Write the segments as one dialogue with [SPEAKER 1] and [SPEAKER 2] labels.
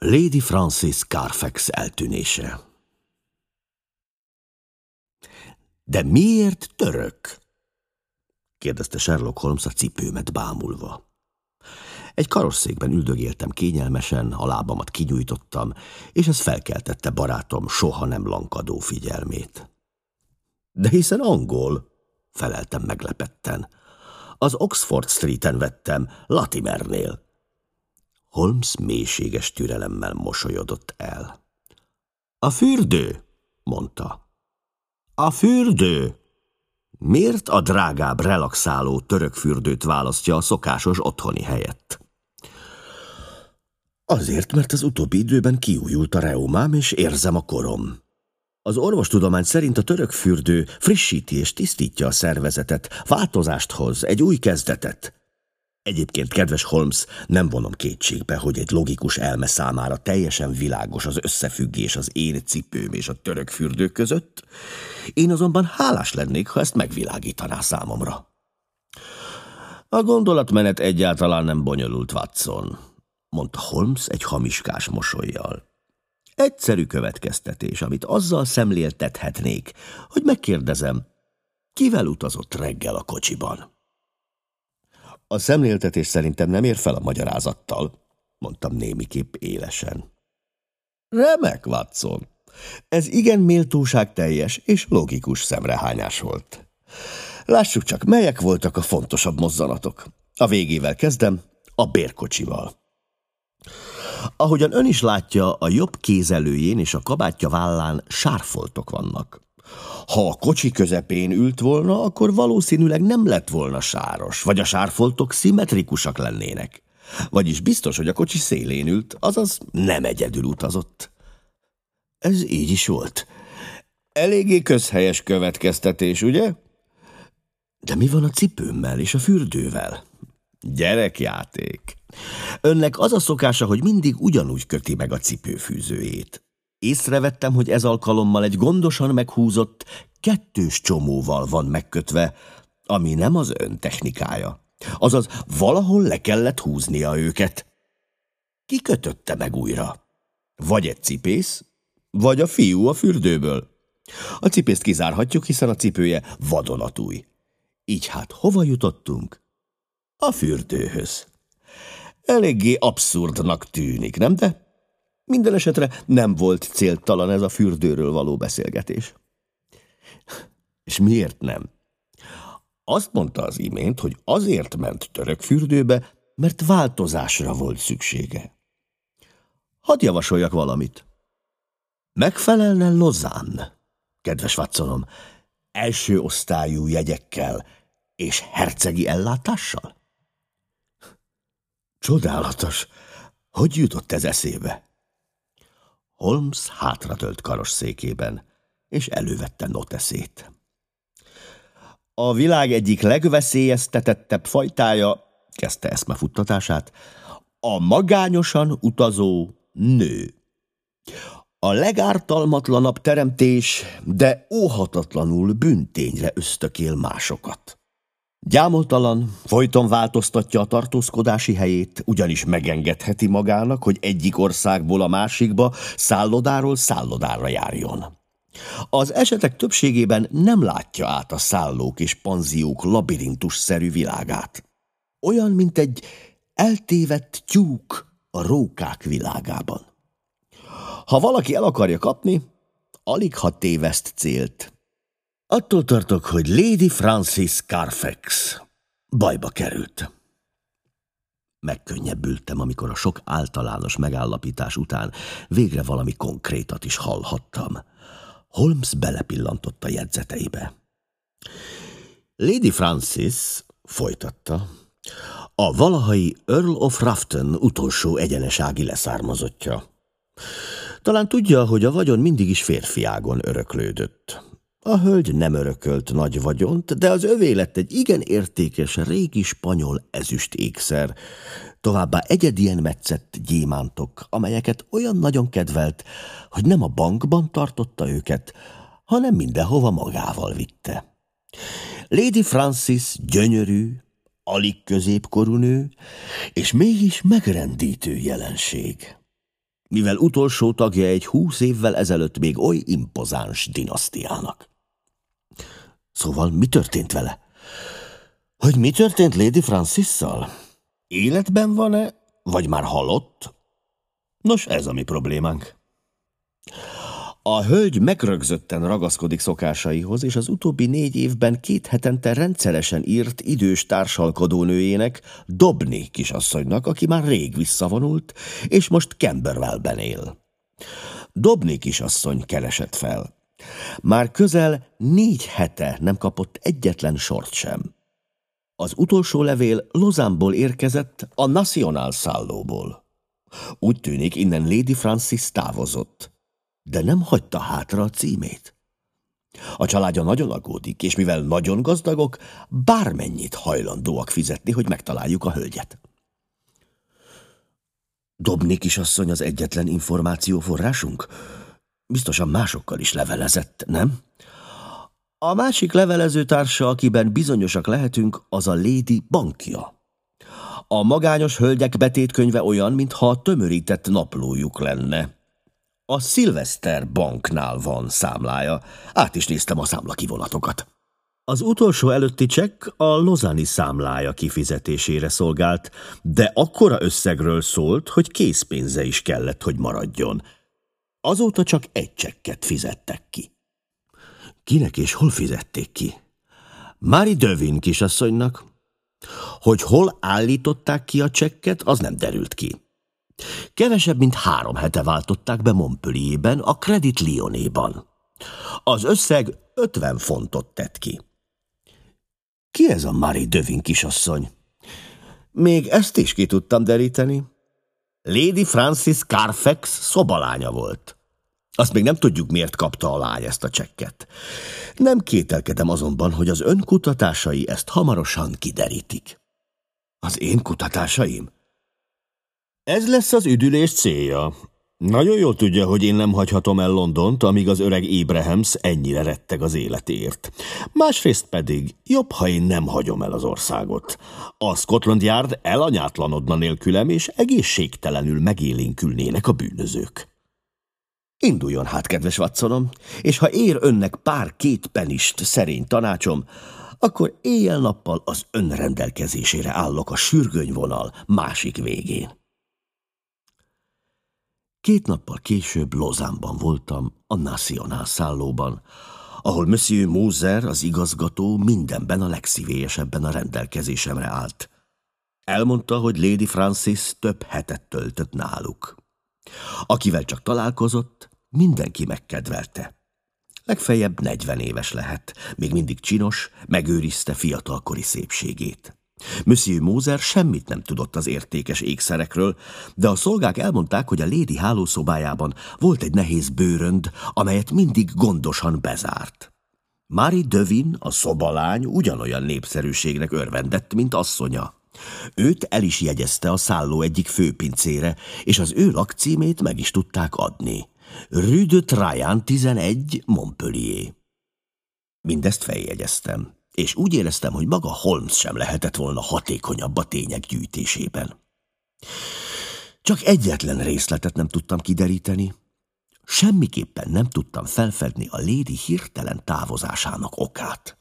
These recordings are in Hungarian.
[SPEAKER 1] Lady Francis Carfax eltűnése De miért török? kérdezte Sherlock Holmes a cipőmet bámulva. Egy karosszékben üldögéltem kényelmesen, a lábamat kinyújtottam, és ez felkeltette barátom soha nem lankadó figyelmét. De hiszen angol, feleltem meglepetten. Az Oxford Street-en vettem, Latimernél. Holmes mélységes türelemmel mosolyodott el. A fürdő, mondta. A fürdő! Miért a drágább, relaxáló török fürdőt választja a szokásos otthoni helyett? Azért, mert az utóbbi időben kiújult a reumám, és érzem a korom. Az orvostudomány szerint a török fürdő frissíti és tisztítja a szervezetet, változást hoz, egy új kezdetet. Egyébként, kedves Holmes, nem vonom kétségbe, hogy egy logikus elme számára teljesen világos az összefüggés az én cipőm és a török fürdő között. Én azonban hálás lennék, ha ezt megvilágítaná számomra. A gondolatmenet egyáltalán nem bonyolult, Watson, mondta Holmes egy hamiskás mosolyjal. Egyszerű következtetés, amit azzal szemléltethetnék, hogy megkérdezem, kivel utazott reggel a kocsiban? A szemléltetés szerintem nem ér fel a magyarázattal, mondtam némiképp élesen. Remek, Watson. Ez igen méltóság teljes és logikus szemrehányás volt. Lássuk csak, melyek voltak a fontosabb mozzanatok. A végével kezdem, a bérkocsival. Ahogyan ön is látja, a jobb kézelőjén és a kabátja vállán sárfoltok vannak. Ha a kocsi közepén ült volna, akkor valószínűleg nem lett volna sáros, vagy a sárfoltok szimmetrikusak lennének. Vagyis biztos, hogy a kocsi szélén ült, azaz nem egyedül utazott. Ez így is volt. Eléggé közhelyes következtetés, ugye? De mi van a cipőmmel és a fürdővel? Gyerekjáték. Önnek az a szokása, hogy mindig ugyanúgy köti meg a cipőfűzőjét. Észrevettem, hogy ez alkalommal egy gondosan meghúzott, kettős csomóval van megkötve, ami nem az ön technikája. Azaz valahol le kellett húznia őket. Ki kötötte meg újra? Vagy egy cipész, vagy a fiú a fürdőből. A cipészt kizárhatjuk, hiszen a cipője vadonatúj. Így hát hova jutottunk? A fürdőhöz. Eléggé abszurdnak tűnik, nem de? Minden esetre nem volt céltalan ez a fürdőről való beszélgetés. És miért nem? Azt mondta az imént, hogy azért ment török fürdőbe, mert változásra volt szüksége. Hadd javasoljak valamit. Megfelelne Lozán, kedves Watsonom, első osztályú jegyekkel és hercegi ellátással? Csodálatos! Hogy jutott ez eszébe? Holmes hátratölt karosszékében, és elővette noteszét. A világ egyik legveszélyeztetettebb fajtája, kezdte eszmefuttatását, a magányosan utazó nő. A legártalmatlanabb teremtés, de óhatatlanul büntényre ösztökél másokat. Gyámoltalan, folyton változtatja a tartózkodási helyét, ugyanis megengedheti magának, hogy egyik országból a másikba szállodáról szállodára járjon. Az esetek többségében nem látja át a szállók és panziók labirintusszerű világát. Olyan, mint egy eltévedt tyúk a rókák világában. Ha valaki el akarja kapni, alig ha téveszt célt, Attól tartok, hogy Lady Francis Carfax bajba került. Megkönnyebbültem, amikor a sok általános megállapítás után végre valami konkrétat is hallhattam. Holmes belepillantott a jegyzeteibe. Lady Francis folytatta, a valahai Earl of Rafton utolsó egyenesági leszármazottja. Talán tudja, hogy a vagyon mindig is férfiágon öröklődött. A hölgy nem örökölt nagy vagyont, de az övé lett egy igen értékes régi spanyol ezüst ékszer, továbbá egyedien metszett gyémántok, amelyeket olyan nagyon kedvelt, hogy nem a bankban tartotta őket, hanem mindenhova magával vitte. Lady Francis gyönyörű, alig középkorú nő, és mégis megrendítő jelenség. mivel utolsó tagja egy húsz évvel ezelőtt még oly impozáns dinasztiának. Szóval mi történt vele? Hogy mi történt Lady Francisszal? Életben van-e, vagy már halott? Nos, ez a mi problémánk. A hölgy megrögzötten ragaszkodik szokásaihoz, és az utóbbi négy évben két hetente rendszeresen írt idős társalkodónőjének, Dobni kisasszonynak, aki már rég visszavonult, és most Camberwellben él. Dobni kisasszony keresett fel. Már közel négy hete nem kapott egyetlen sort sem. Az utolsó levél Lozánból érkezett a National szállóból. Úgy tűnik, innen Lady Francis távozott de nem hagyta hátra a címét. A családja nagyon aggódik, és mivel nagyon gazdagok, bármennyit hajlandóak fizetni, hogy megtaláljuk a hölgyet. Dobni kisasszony az egyetlen információforrásunk? Biztosan másokkal is levelezett, nem? A másik levelező társa, akiben bizonyosak lehetünk, az a Lady bankja. A magányos hölgyek betétkönyve olyan, mintha tömörített naplójuk lenne. A Szilveszter banknál van számlája. Át is néztem a számlakivonatokat. Az utolsó előtti csekk a Lozani számlája kifizetésére szolgált, de akkora összegről szólt, hogy készpénze is kellett, hogy maradjon. Azóta csak egy csekket fizettek ki. Kinek és hol fizették ki? Mári Dövin kisasszonynak. Hogy hol állították ki a csekket, az nem derült ki. Kevesebb, mint három hete váltották be Montpellierben, a Credit Lyonéban. Az összeg 50 fontot tett ki. Ki ez a Marie Dövin kisasszony? Még ezt is ki tudtam deríteni. Lady Francis Carfax szobalánya volt. Azt még nem tudjuk, miért kapta a lány ezt a csekket. Nem kételkedem azonban, hogy az ön kutatásai ezt hamarosan kiderítik. Az én kutatásaim? Ez lesz az üdülés célja. Nagyon jól tudja, hogy én nem hagyhatom el Londont, amíg az öreg Abrahams ennyire retteg az életért. Másrészt pedig jobb, ha én nem hagyom el az országot. A Scotland Yard elanyátlanodna nélkülem, és egészségtelenül megélénkülnének a bűnözők. Induljon hát, kedves Watsonom, és ha ér önnek pár két penist szerény tanácsom, akkor éjjel-nappal az önrendelkezésére állok a sürgőnyvonal másik végén. Két nappal később Lozánban voltam, a Nacional szállóban, ahol Monsieur Moser, az igazgató, mindenben a legszívélyesebben a rendelkezésemre állt. Elmondta, hogy Lady Francis több hetet töltött náluk. Akivel csak találkozott, mindenki megkedvelte. Legfeljebb negyven éves lehet, még mindig csinos, megőrizte fiatalkori szépségét. Monsieur Moser semmit nem tudott az értékes ékszerekről, de a szolgák elmondták, hogy a lédi hálószobájában volt egy nehéz bőrönd, amelyet mindig gondosan bezárt. Mári Dövin, a szobalány ugyanolyan népszerűségnek örvendett, mint asszonya. Őt el is jegyezte a szálló egyik főpincére, és az ő lakcímét meg is tudták adni. Rue de Trajan 11, Montpellier. Mindezt feljegyeztem és úgy éreztem, hogy maga Holmes sem lehetett volna hatékonyabb a tények gyűjtésében. Csak egyetlen részletet nem tudtam kideríteni. Semmiképpen nem tudtam felfedni a lédi hirtelen távozásának okát.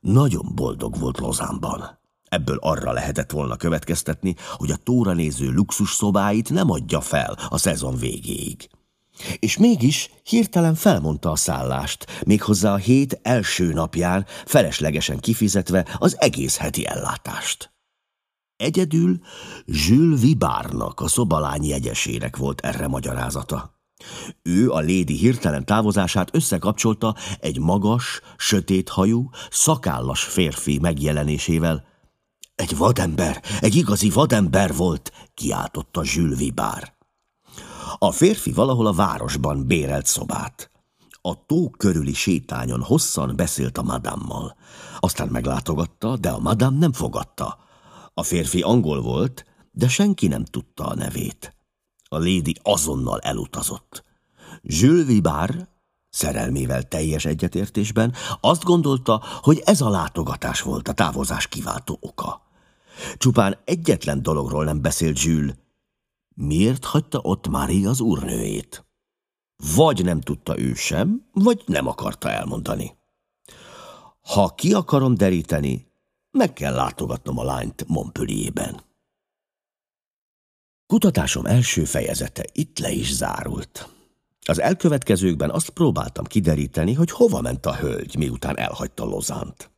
[SPEAKER 1] Nagyon boldog volt Lozánban. Ebből arra lehetett volna következtetni, hogy a tóra néző luxus szobáit nem adja fel a szezon végéig. És mégis hirtelen felmondta a szállást, méghozzá a hét első napján feleslegesen kifizetve az egész heti ellátást. Egyedül Jules Vibárnak, a szobalány jegyesének volt erre magyarázata. Ő a lédi hirtelen távozását összekapcsolta egy magas, sötéthajú, szakállas férfi megjelenésével. Egy vadember, egy igazi vadember volt, kiáltotta Jules Vibár. A férfi valahol a városban bérelt szobát. A tó körüli sétányon hosszan beszélt a madámmal. Aztán meglátogatta, de a madám nem fogadta. A férfi angol volt, de senki nem tudta a nevét. A lédi azonnal elutazott. Jules Vibár, szerelmével teljes egyetértésben, azt gondolta, hogy ez a látogatás volt a távozás kiváltó oka. Csupán egyetlen dologról nem beszélt Jules, Miért hagyta ott Mári az úrnőjét? Vagy nem tudta ő sem, vagy nem akarta elmondani. Ha ki akarom deríteni, meg kell látogatnom a lányt Montpellierben. Kutatásom első fejezete itt le is zárult. Az elkövetkezőkben azt próbáltam kideríteni, hogy hova ment a hölgy, miután elhagyta Lozánt.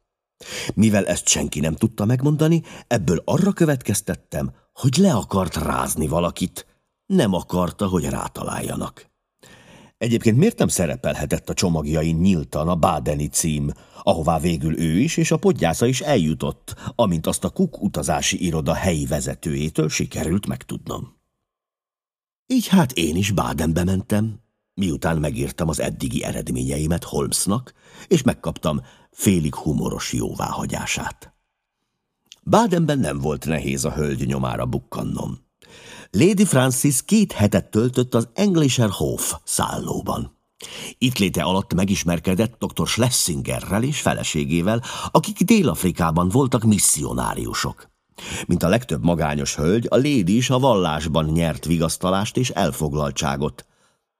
[SPEAKER 1] Mivel ezt senki nem tudta megmondani, ebből arra következtettem, hogy le akart rázni valakit, nem akarta, hogy rátaláljanak. Egyébként miért nem szerepelhetett a csomagjain nyíltan a Bádeni cím, ahová végül ő is és a podgyásza is eljutott, amint azt a Kuk utazási iroda helyi vezetőjétől sikerült megtudnom. Így hát én is Bádenbe mentem, miután megírtam az eddigi eredményeimet Holmesnak, és megkaptam félig humoros jóváhagyását. Bádenben nem volt nehéz a hölgy nyomára bukkannom. Lady Francis két hetet töltött az Englischer Hof szállóban. Itt léte alatt megismerkedett dr. Schlesingerrel és feleségével, akik Dél-Afrikában voltak misszionáriusok. Mint a legtöbb magányos hölgy, a Lady is a vallásban nyert vigasztalást és elfoglaltságot.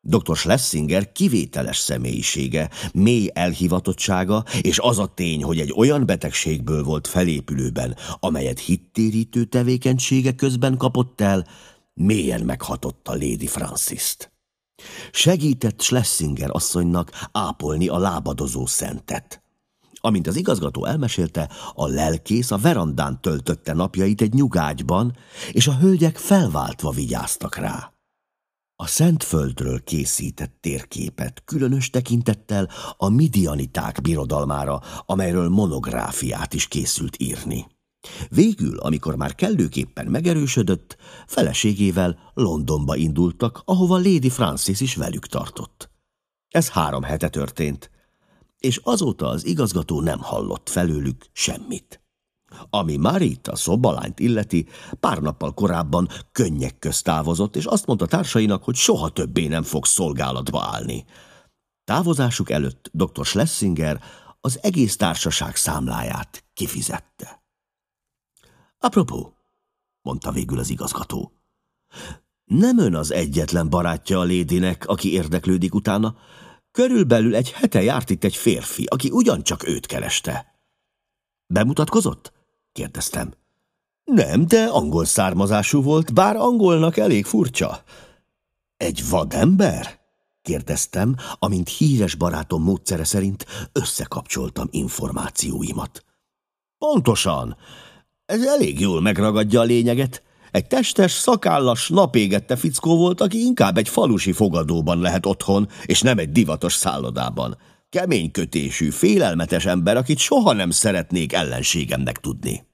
[SPEAKER 1] Dr. Schlesinger kivételes személyisége, mély elhivatottsága, és az a tény, hogy egy olyan betegségből volt felépülőben, amelyet hittérítő tevékenysége közben kapott el, mélyen meghatotta Lady Francis-t. Segített Schlesinger asszonynak ápolni a lábadozó szentet. Amint az igazgató elmesélte, a lelkész a verandán töltötte napjait egy nyugágyban, és a hölgyek felváltva vigyáztak rá. A Szentföldről készített térképet különös tekintettel a midianiták birodalmára, amelyről monográfiát is készült írni. Végül, amikor már kellőképpen megerősödött, feleségével Londonba indultak, ahova Lady Francis is velük tartott. Ez három hete történt, és azóta az igazgató nem hallott felőlük semmit. Ami Marit, a szobalányt illeti, pár nappal korábban könnyek közt távozott, és azt mondta társainak, hogy soha többé nem fog szolgálatba állni. Távozásuk előtt dr. Schlesinger az egész társaság számláját kifizette. Apropó, mondta végül az igazgató. Nem ön az egyetlen barátja a lédinek, aki érdeklődik utána. Körülbelül egy hete járt itt egy férfi, aki ugyancsak őt kereste. Bemutatkozott? Kérdeztem. Nem, de angol származású volt, bár angolnak elég furcsa. Egy vadember? kérdeztem, amint híres barátom módszere szerint összekapcsoltam információimat. Pontosan. Ez elég jól megragadja a lényeget. Egy testes, szakállas, napégette fickó volt, aki inkább egy falusi fogadóban lehet otthon, és nem egy divatos szállodában. Kemény kötésű, félelmetes ember, akit soha nem szeretnék ellenségemnek tudni.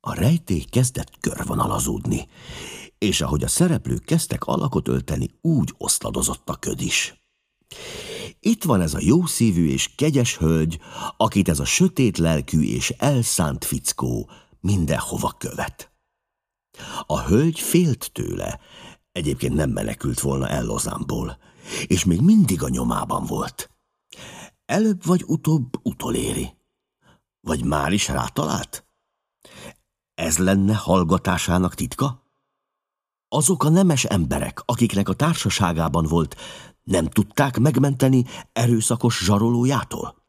[SPEAKER 1] A rejtély kezdett körvonalazódni, és ahogy a szereplők kezdtek alakot ölteni, úgy oszladozott a köd is. Itt van ez a jószívű és kegyes hölgy, akit ez a sötét lelkű és elszánt fickó mindenhova követ. A hölgy félt tőle, egyébként nem menekült volna el Lozánból, és még mindig a nyomában volt. Előbb vagy utóbb utoléri. Vagy már is rátalált? Ez lenne hallgatásának titka? Azok a nemes emberek, akiknek a társaságában volt, nem tudták megmenteni erőszakos zsarolójától?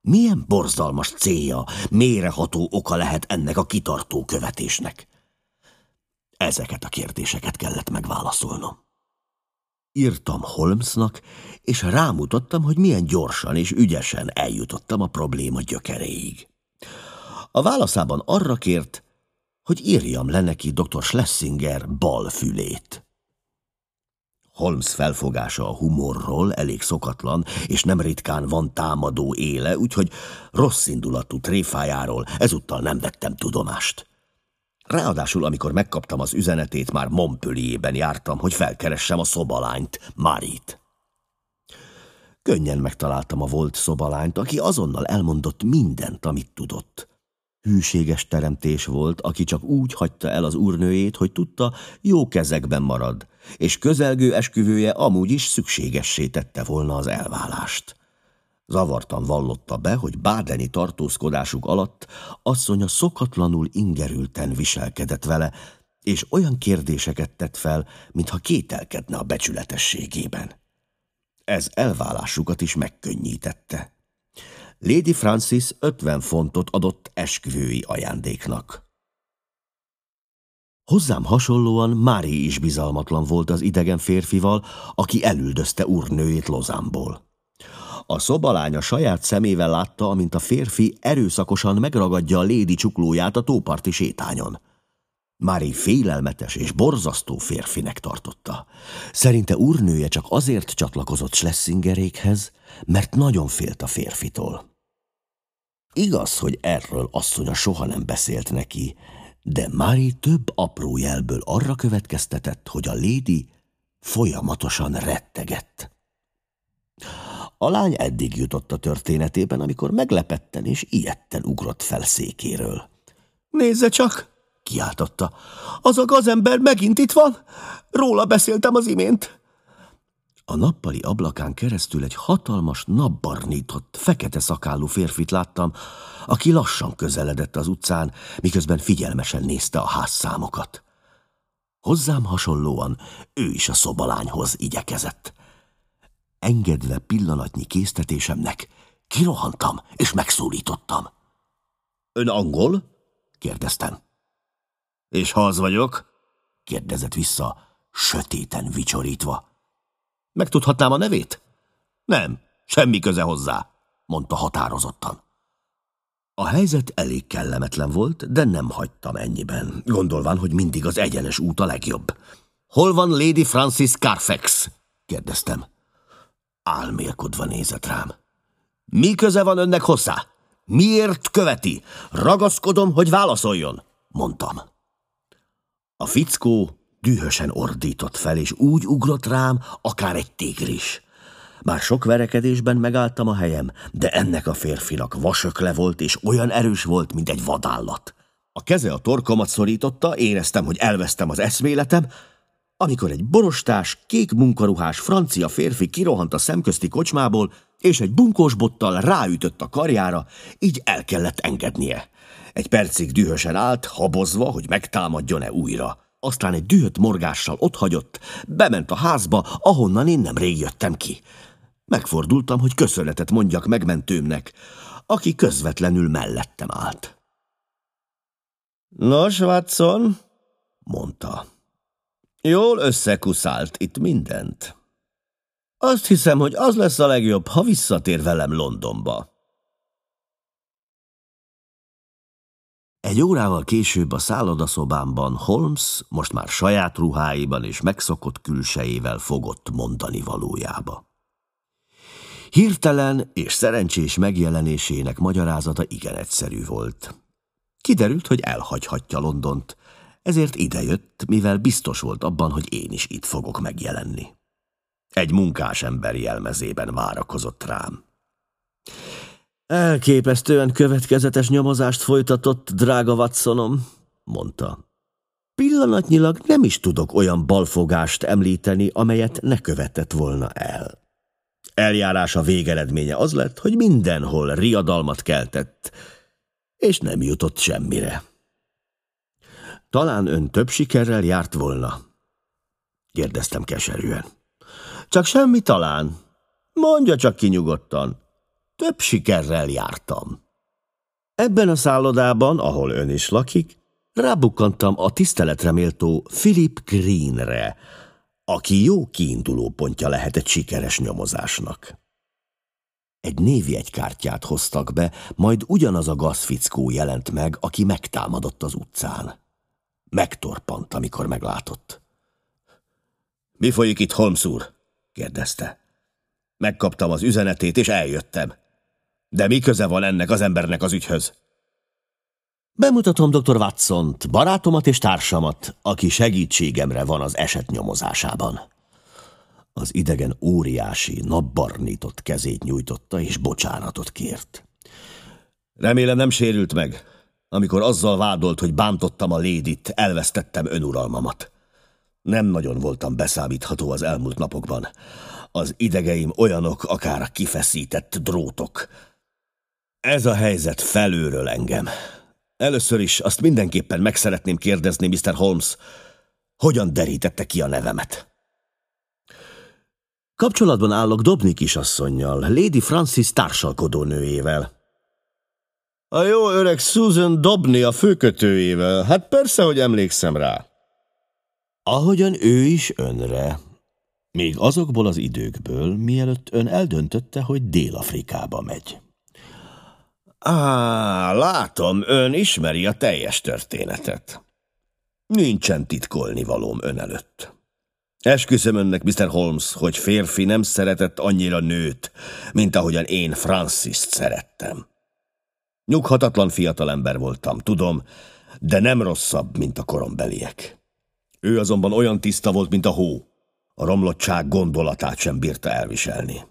[SPEAKER 1] Milyen borzalmas célja, méreható oka lehet ennek a kitartó követésnek? Ezeket a kérdéseket kellett megválaszolnom. Írtam Holmesnak, és rámutattam, hogy milyen gyorsan és ügyesen eljutottam a probléma gyökeréig. A válaszában arra kért, hogy írjam le neki dr. Schlesinger bal fülét. Holmes felfogása a humorról elég szokatlan, és nem ritkán van támadó éle, úgyhogy rossz indulatú tréfájáról ezúttal nem vettem tudomást. Ráadásul, amikor megkaptam az üzenetét, már Montpellierben jártam, hogy felkeressem a szobalányt, Marit. Könnyen megtaláltam a volt szobalányt, aki azonnal elmondott mindent, amit tudott. Hűséges teremtés volt, aki csak úgy hagyta el az úrnőjét, hogy tudta, jó kezekben marad, és közelgő esküvője amúgy is szükségessé tette volna az elválást. Zavartan vallotta be, hogy bádeni tartózkodásuk alatt asszonya szokatlanul ingerülten viselkedett vele, és olyan kérdéseket tett fel, mintha kételkedne a becsületességében. Ez elválásukat is megkönnyítette. Lady Francis 50 fontot adott esküvői ajándéknak. Hozzám hasonlóan Mári is bizalmatlan volt az idegen férfival, aki elüldözte úrnőjét Lozámból. A szobalánya saját szemével látta, amint a férfi erőszakosan megragadja a lédi csuklóját a tóparti sétányon. Mári félelmetes és borzasztó férfinek tartotta. Szerinte úrnője csak azért csatlakozott Schlessingerékhez, mert nagyon félt a férfitól. Igaz, hogy erről asszonya soha nem beszélt neki, de Mári több apró jelből arra következtetett, hogy a lédi folyamatosan rettegett. A lány eddig jutott a történetében, amikor meglepetten és ilyetten ugrott fel székéről.
[SPEAKER 2] Nézze csak! kiáltotta. Az a gazember megint itt van? Róla beszéltem az imént.
[SPEAKER 1] A nappali ablakán keresztül egy hatalmas, napbarnított, fekete szakálú férfit láttam, aki lassan közeledett az utcán, miközben figyelmesen nézte a házszámokat. Hozzám hasonlóan ő is a szobalányhoz igyekezett. Engedve pillanatnyi késztetésemnek, kirohantam és megszólítottam.
[SPEAKER 2] Ön angol?
[SPEAKER 1] kérdeztem.
[SPEAKER 2] És ha az vagyok?
[SPEAKER 1] kérdezett vissza, sötéten vicsorítva.
[SPEAKER 2] Megtudhatnám a nevét? Nem, semmi köze hozzá, mondta határozottan.
[SPEAKER 1] A helyzet elég kellemetlen volt, de nem hagytam ennyiben, gondolván, hogy mindig az egyenes út a legjobb.
[SPEAKER 2] Hol van Lady Francis Carfax? kérdeztem.
[SPEAKER 1] Álmélkodva nézett rám.
[SPEAKER 2] Mi köze van önnek hozzá? Miért követi? Ragaszkodom, hogy válaszoljon, mondtam.
[SPEAKER 1] A fickó dühösen ordított fel, és úgy ugrott rám, akár egy tigris. Bár sok verekedésben megálltam a helyem, de ennek a férfinak vasökle volt, és olyan erős volt, mint egy vadállat. A keze a torkomat szorította, éreztem, hogy elvesztem az eszméletem, amikor egy borostás, kék munkaruhás francia férfi kirohant a szemközti kocsmából, és egy bunkós bottal ráütött a karjára, így el kellett engednie. Egy percig dühösen állt, habozva, hogy megtámadjon-e újra. Aztán egy dühött morgással otthagyott, bement a házba, ahonnan én nem rég jöttem ki. Megfordultam, hogy köszönetet mondjak megmentőmnek, aki közvetlenül mellettem állt.
[SPEAKER 2] Nos, Watson,
[SPEAKER 1] mondta.
[SPEAKER 2] Jól összekuszált itt mindent. Azt hiszem, hogy az lesz a legjobb, ha visszatér velem Londonba.
[SPEAKER 1] Egy órával később a szállodaszobámban Holmes most már saját ruháiban és megszokott külsejével fogott mondani valójába. Hirtelen és szerencsés megjelenésének magyarázata igen egyszerű volt. Kiderült, hogy elhagyhatja Londont, ezért idejött, mivel biztos volt abban, hogy én is itt fogok megjelenni. Egy munkás ember jelmezében várakozott rám.
[SPEAKER 2] Elképesztően következetes nyomozást folytatott, drága Watsonom, mondta. Pillanatnyilag nem is tudok olyan balfogást említeni, amelyet ne követett volna el. Eljárása végeredménye az lett, hogy mindenhol riadalmat keltett, és nem jutott semmire. Talán ön több sikerrel járt volna? kérdeztem keserűen. Csak semmi talán. Mondja csak kinyugodtan. Több sikerrel jártam. Ebben a szállodában, ahol ön is lakik, rábukkantam a tiszteletre méltó Philip Greenre, aki jó kiinduló pontja lehet egy sikeres nyomozásnak. Egy névjegykártyát hoztak be, majd ugyanaz a gazfickó jelent meg, aki megtámadott az utcán. Megtorpant, amikor meglátott. Mi folyik itt, Holmes úr? kérdezte. Megkaptam az üzenetét, és eljöttem. De mi köze van ennek az embernek az ügyhöz? Bemutatom dr. watson barátomat és társamat, aki segítségemre van az eset nyomozásában. Az idegen óriási, napbarnított kezét nyújtotta, és bocsánatot kért. Remélem nem sérült meg. Amikor azzal vádolt, hogy bántottam a lédit, elvesztettem önuralmamat. Nem nagyon voltam beszámítható az elmúlt napokban. Az idegeim olyanok, akár kifeszített drótok. Ez a helyzet felőről engem.
[SPEAKER 1] Először is azt mindenképpen meg szeretném kérdezni, Mr. Holmes, hogyan derítette ki a nevemet?
[SPEAKER 2] Kapcsolatban állok Dobni kisasszonynal, Lady Francis társalkodó nőjével.
[SPEAKER 1] A jó öreg Susan Dobni a főkötőjével. Hát persze, hogy emlékszem rá.
[SPEAKER 2] Ahogyan ő is önre. Még azokból az időkből, mielőtt ön eldöntötte, hogy Dél-Afrikába megy.
[SPEAKER 1] Á, látom, ön ismeri a teljes történetet. Nincsen titkolni valóm ön előtt. Esküszöm önnek, Mr. Holmes, hogy férfi nem szeretett annyira nőt, mint ahogyan én Francis-t szerettem. Nyughatatlan fiatalember voltam, tudom, de nem rosszabb, mint a korombeliek. Ő azonban olyan tiszta volt, mint a hó. A romlottság gondolatát sem bírta elviselni.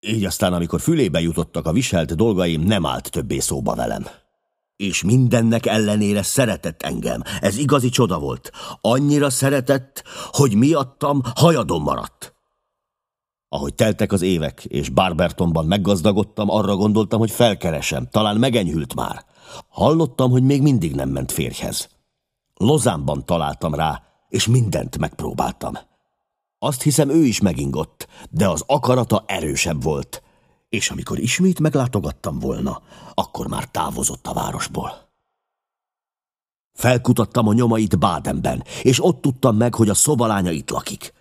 [SPEAKER 1] Így aztán, amikor fülébe jutottak a viselt dolgaim, nem állt többé szóba velem. És mindennek ellenére szeretett engem. Ez igazi csoda volt. Annyira szeretett, hogy miattam hajadon maradt. Ahogy teltek az évek, és Barbertonban meggazdagodtam, arra gondoltam, hogy felkeresem, talán megenyhült már. Hallottam, hogy még mindig nem ment férjhez. Lozánban találtam rá, és mindent megpróbáltam. Azt hiszem, ő is megingott, de az akarata erősebb volt, és amikor ismét meglátogattam volna, akkor már távozott a városból. Felkutattam a nyomait Bádenben, és ott tudtam meg, hogy a szobalánya itt lakik.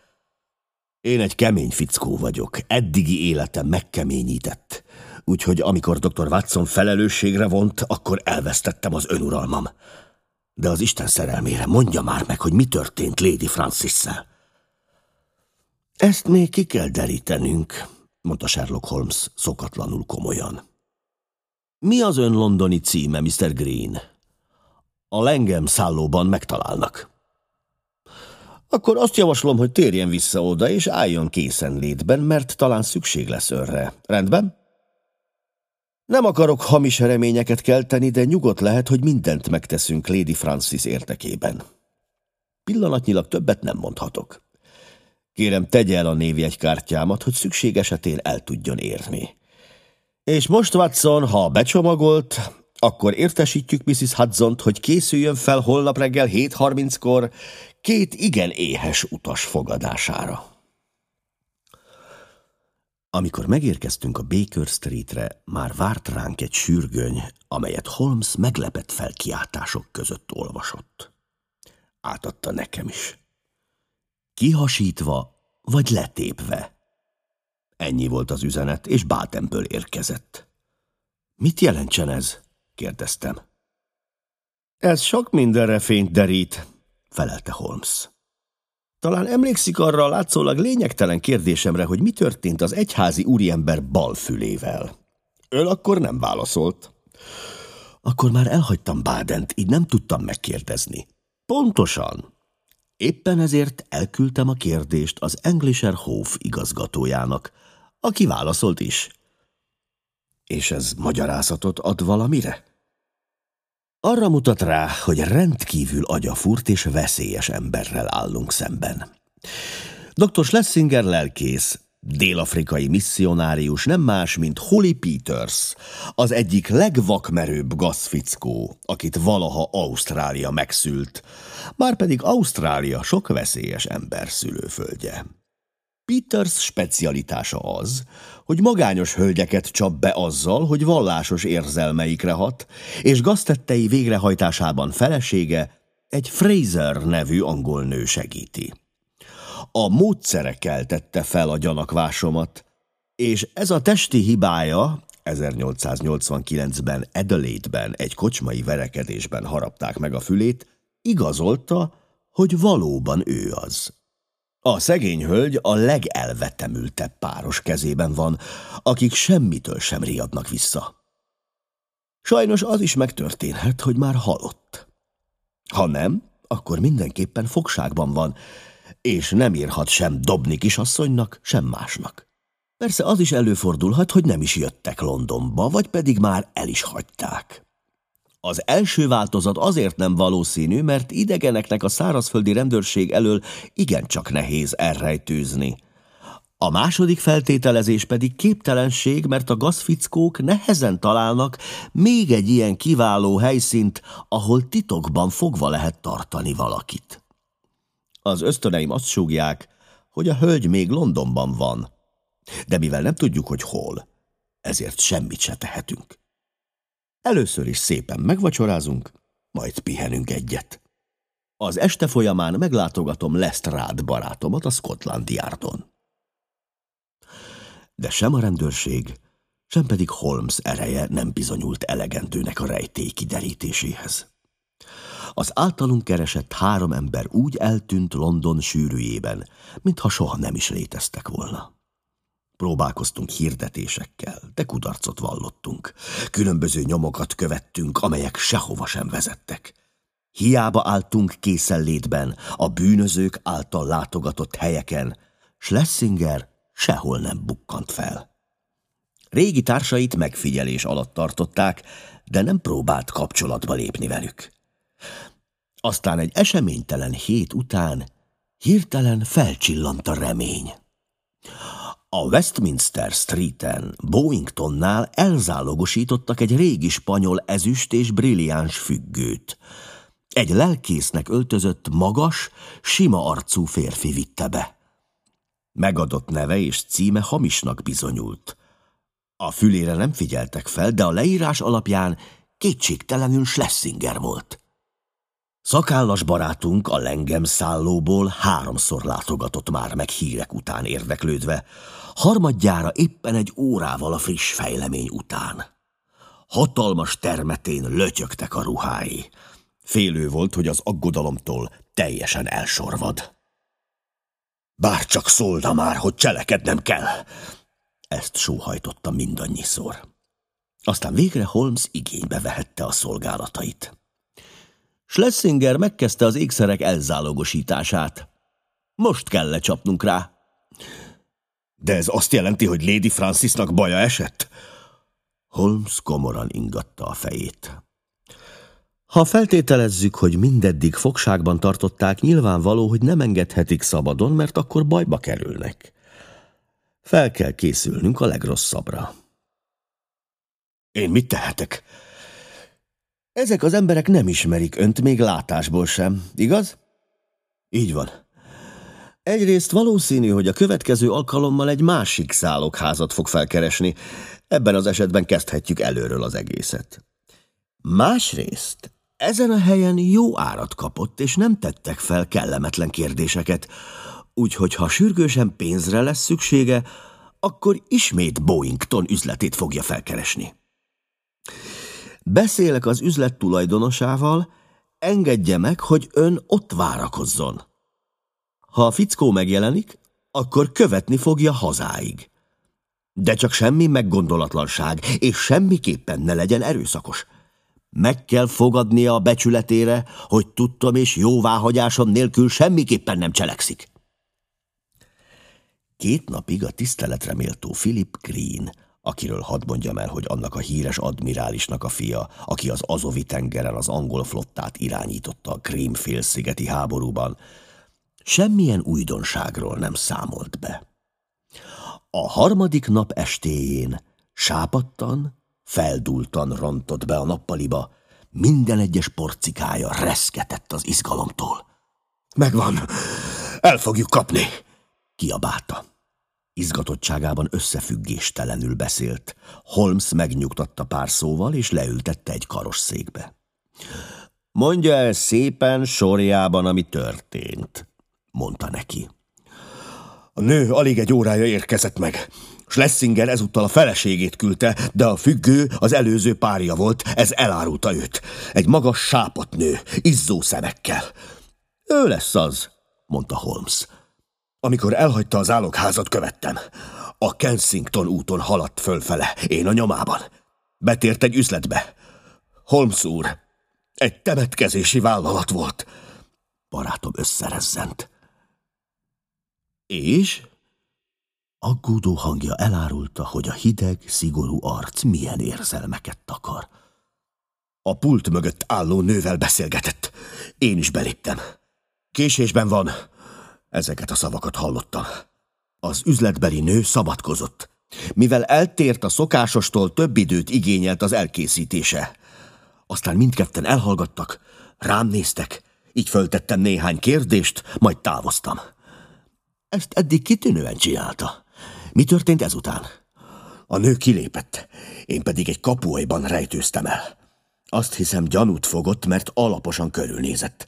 [SPEAKER 1] Én egy kemény fickó vagyok, eddigi életem megkeményített, úgyhogy amikor dr. Watson felelősségre vont, akkor elvesztettem az önuralmam. De az Isten szerelmére mondja már meg, hogy mi történt Lady Francis-szel. Ezt még ki kell derítenünk, mondta Sherlock Holmes szokatlanul komolyan. Mi az ön londoni címe, Mr. Green? A lengem szállóban megtalálnak. Akkor azt javaslom, hogy térjen vissza oda, és álljon készenlétben, mert talán szükség lesz önre. Rendben? Nem akarok hamis reményeket kelteni, de nyugodt lehet, hogy mindent megteszünk Lady Francis értekében. Pillanatnyilag többet nem mondhatok. Kérem, tegye el a névjegykártyámat, hogy szükség esetén el tudjon érni. És most, Watson, ha becsomagolt, akkor értesítjük Mrs. hudson hogy készüljön fel holnap reggel 7.30-kor két igen éhes utas fogadására. Amikor megérkeztünk a Baker Streetre, már várt ránk egy sürgöny, amelyet Holmes meglepett felkiáltások között olvasott. Átadta nekem is. Kihasítva vagy letépve. Ennyi volt az üzenet, és Bátemből érkezett. Mit jelentsen ez? kérdeztem. Ez sok mindenre fényt derít, felelte Holmes. Talán emlékszik arra a látszólag lényegtelen kérdésemre, hogy mi történt az egyházi úriember bal fülével. Ön akkor nem válaszolt. Akkor már elhagytam Bádent, így nem tudtam megkérdezni. Pontosan. Éppen ezért elküldtem a kérdést az Englischer Hof igazgatójának, aki válaszolt is. És ez magyarázatot ad valamire? Arra mutat rá, hogy rendkívül agyafurt és veszélyes emberrel állunk szemben. Dr. Schlesinger lelkész, dél-afrikai misszionárius nem más, mint Holly Peters, az egyik legvakmerőbb gazfickó, akit valaha Ausztrália megszült, márpedig Ausztrália sok veszélyes ember szülőföldje. Peters specialitása az, hogy magányos hölgyeket csap be azzal, hogy vallásos érzelmeikre hat, és gaztettei végrehajtásában felesége egy Fraser nevű angol nő segíti. A módszerekkel tette fel a gyanakvásomat, és ez a testi hibája 1889-ben Adelaide-ben egy kocsmai verekedésben harapták meg a fülét, igazolta, hogy valóban ő az. A szegény hölgy a legelvetemültebb páros kezében van, akik semmitől sem riadnak vissza. Sajnos az is megtörténhet, hogy már halott. Ha nem, akkor mindenképpen fogságban van, és nem írhat sem dobni kisasszonynak, sem másnak. Persze az is előfordulhat, hogy nem is jöttek Londonba, vagy pedig már el is hagyták. Az első változat azért nem valószínű, mert idegeneknek a szárazföldi rendőrség elől igencsak nehéz elrejtőzni.
[SPEAKER 2] A második feltételezés pedig képtelenség, mert a gazfickók nehezen találnak még egy ilyen kiváló helyszínt, ahol titokban fogva lehet tartani valakit. Az ösztöneim azt súgják, hogy a hölgy még Londonban van, de mivel nem tudjuk, hogy hol, ezért semmit se tehetünk. Először is szépen megvacsorázunk, majd pihenünk egyet. Az este folyamán meglátogatom Lestrade barátomat a Scotland Yardon. De sem a rendőrség, sem pedig Holmes ereje nem bizonyult elegendőnek a rejtély kiderítéséhez. Az általunk keresett három ember úgy eltűnt London sűrűjében, mintha soha nem is léteztek volna. Próbálkoztunk hirdetésekkel, de kudarcot vallottunk. Különböző nyomokat követtünk, amelyek sehova sem vezettek. Hiába álltunk készenlétben a bűnözők által látogatott helyeken, Schlesinger sehol nem bukkant fel. Régi társait megfigyelés alatt tartották, de nem próbált kapcsolatba lépni velük. Aztán egy eseménytelen hét után hirtelen felcsillant a remény. A Westminster Streeten, Boeingtonnál elzálogosítottak egy régi spanyol ezüst és brilliáns függőt. Egy lelkésznek öltözött, magas, sima arcú férfi vitte be. Megadott neve és címe hamisnak bizonyult. A fülére nem figyeltek fel, de a leírás alapján kétségtelenül Schlesinger volt. Szakállas barátunk a lengem szállóból háromszor látogatott már meg hírek után érdeklődve, harmadjára éppen egy órával a friss fejlemény után. Hatalmas termetén lötyögtek a ruhái. Félő volt, hogy az aggodalomtól teljesen elsorvad. Bár csak szólna már, hogy cselekednem kell. Ezt sóhajtotta mindannyiszor. Aztán végre Holmes igénybe vehette a szolgálatait. Schlesinger megkezdte az ékszerek elzálogosítását. Most kell lecsapnunk rá. De ez azt jelenti, hogy Lady Francisnak baja esett? Holmes komoran ingatta a fejét. Ha feltételezzük, hogy mindeddig fogságban tartották, nyilvánvaló, hogy nem engedhetik szabadon, mert akkor bajba kerülnek. Fel kell készülnünk a legrosszabbra. Én mit tehetek? Ezek az emberek nem ismerik önt még látásból sem, igaz? Így van. Egyrészt valószínű, hogy a következő alkalommal egy másik szállokházat fog felkeresni. Ebben az esetben kezdhetjük előről az egészet. Másrészt ezen a helyen jó árat kapott, és nem tettek fel kellemetlen kérdéseket, úgyhogy ha sürgősen pénzre lesz szüksége, akkor ismét Boeington üzletét fogja felkeresni. Beszélek az üzlet tulajdonosával, engedje meg, hogy ön ott várakozzon. Ha a fickó megjelenik, akkor követni fogja hazáig. De csak semmi meggondolatlanság, és semmiképpen ne legyen erőszakos. Meg kell fogadnia a becsületére, hogy tudtam és jóváhagyásom nélkül semmiképpen nem cselekszik. Két napig a tiszteletre méltó Philip Green, akiről hadd mondjam el, hogy annak a híres admirálisnak a fia, aki az Azovi tengeren az angol flottát irányította a Krím-félszigeti háborúban, semmilyen újdonságról nem számolt be. A harmadik nap estéjén sápadtan, feldultan rontott be a nappaliba, minden egyes porcikája reszketett az izgalomtól. Megvan, el fogjuk kapni, kiabálta. Izgatottságában összefüggéstelenül beszélt. Holmes megnyugtatta pár szóval, és leültette egy karosszékbe. Mondja el szépen sorjában, ami történt, mondta neki. A nő alig egy órája érkezett meg. Schlesinger ezúttal a feleségét küldte, de a függő az előző párja volt, ez elárulta őt. Egy magas sápat nő, izzó szemekkel. Ő lesz az, mondta Holmes. Amikor elhagyta az állokházat, követtem. A Kensington úton haladt fölfele, én a nyomában. Betért egy üzletbe. Holmes úr, egy temetkezési vállalat volt. Barátom összerezzent. És? Aggódó hangja elárulta, hogy a hideg, szigorú arc milyen érzelmeket takar. A pult mögött álló nővel beszélgetett. Én is beléptem. Késésben van. Ezeket a szavakat hallottam.
[SPEAKER 1] Az üzletbeli nő szabadkozott. Mivel eltért a szokásostól, több időt igényelt az elkészítése. Aztán mindketten elhallgattak, rám néztek, így föltettem néhány kérdést, majd távoztam. Ezt eddig kitűnően csinálta. Mi történt ezután? A nő kilépett, én pedig egy kapuajban rejtőztem el. Azt hiszem gyanút fogott, mert alaposan körülnézett.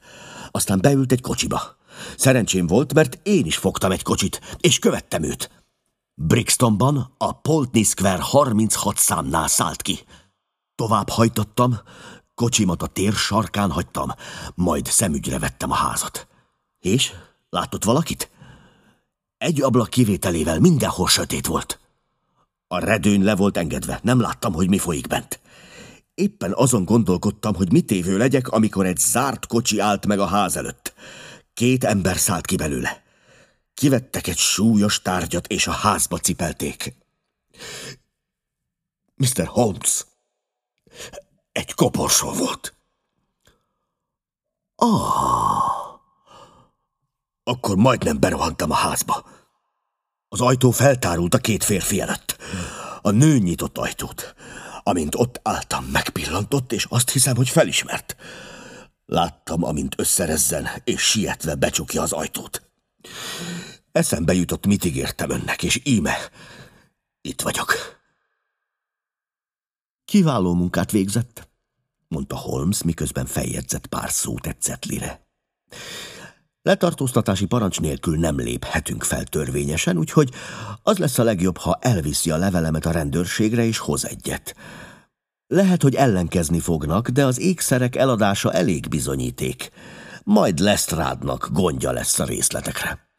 [SPEAKER 1] Aztán beült egy kocsiba. Szerencsém volt, mert én is fogtam egy kocsit, és követtem őt. Brixtonban a Poltney Square 36 számnál szállt ki. Tovább hajtottam, kocsimat a tér sarkán hagytam, majd szemügyre vettem a házat. És? Látott valakit? Egy ablak kivételével mindenhol sötét volt. A redőny le volt engedve, nem láttam, hogy mi folyik bent. Éppen azon gondolkodtam, hogy mit évő legyek, amikor egy zárt kocsi állt meg a ház előtt. Két ember szállt ki belőle. Kivettek egy súlyos tárgyat, és a házba cipelték. Mr. Holmes, egy koporsó volt. Ah, akkor majdnem berohantam a házba. Az ajtó feltárult a két férfi előtt. A nő nyitott ajtót. Amint ott álltam, megpillantott, és azt hiszem, hogy felismert. Láttam, amint összerezzen, és sietve becsukja az ajtót. Eszembe jutott, mit ígértem önnek, és íme, itt vagyok. Kiváló munkát végzett, mondta Holmes, miközben feljegyzett pár szót egy cetlire. Letartóztatási parancs nélkül nem léphetünk fel törvényesen, úgyhogy az lesz a legjobb, ha elviszi a levelemet a rendőrségre és hoz egyet. Lehet, hogy ellenkezni fognak, de az ékszerek eladása elég bizonyíték. Majd Lestrádnak gondja lesz a részletekre.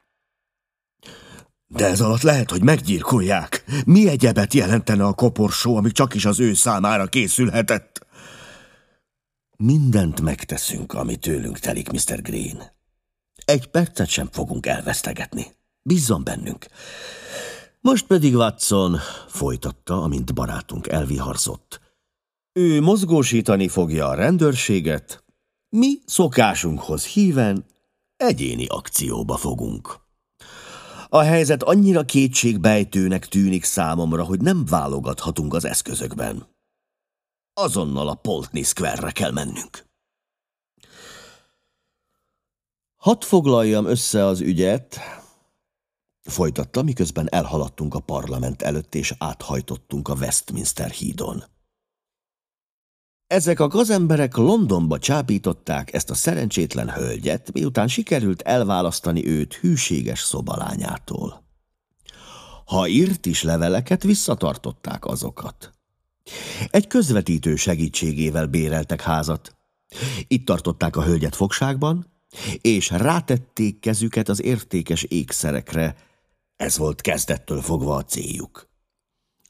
[SPEAKER 1] De ez alatt lehet, hogy meggyírkolják. Mi egyebet jelentene a koporsó, ami csak is az ő számára készülhetett? Mindent megteszünk, ami tőlünk telik, Mr. Green. Egy percet sem fogunk elvesztegetni. Bízzon bennünk. Most pedig Watson folytatta, amint barátunk elviharzott. Ő mozgósítani fogja a rendőrséget, mi szokásunkhoz híven egyéni akcióba fogunk. A helyzet annyira kétségbejtőnek tűnik számomra, hogy nem válogathatunk az eszközökben. Azonnal a Poltney Square-re kell mennünk. Hadd foglaljam össze az ügyet, folytatta, miközben elhaladtunk a parlament előtt, és áthajtottunk a Westminster hídon. Ezek a gazemberek Londonba csábították ezt a szerencsétlen hölgyet, miután sikerült elválasztani őt hűséges szobalányától. Ha írt is leveleket, visszatartották azokat. Egy közvetítő segítségével béreltek házat. Itt tartották a hölgyet fogságban, és rátették kezüket az értékes ékszerekre. Ez volt kezdettől fogva a céljuk.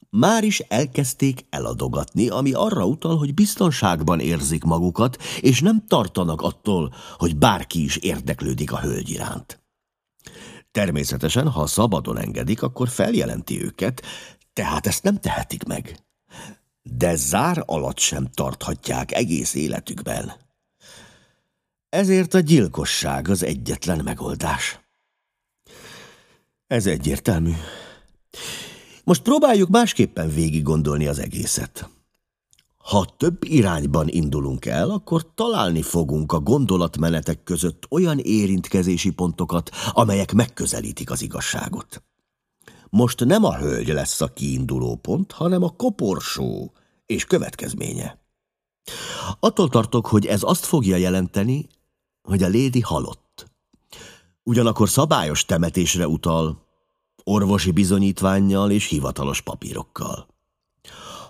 [SPEAKER 1] Már is elkezdték eladogatni, ami arra utal, hogy biztonságban érzik magukat, és nem tartanak attól, hogy bárki is érdeklődik a hölgy iránt. Természetesen, ha szabadon engedik, akkor feljelenti őket, tehát ezt nem tehetik meg. De zár alatt sem tarthatják egész életükben. Ezért a gyilkosság az egyetlen megoldás. Ez egyértelmű. Most próbáljuk másképpen végig gondolni az egészet. Ha több irányban indulunk el, akkor találni fogunk a gondolatmenetek között olyan érintkezési pontokat, amelyek megközelítik az igazságot. Most nem a hölgy lesz a kiinduló pont, hanem a koporsó és következménye. Attól tartok, hogy ez azt fogja jelenteni, hogy a lédi halott. Ugyanakkor szabályos temetésre utal, orvosi bizonyítványjal és hivatalos papírokkal.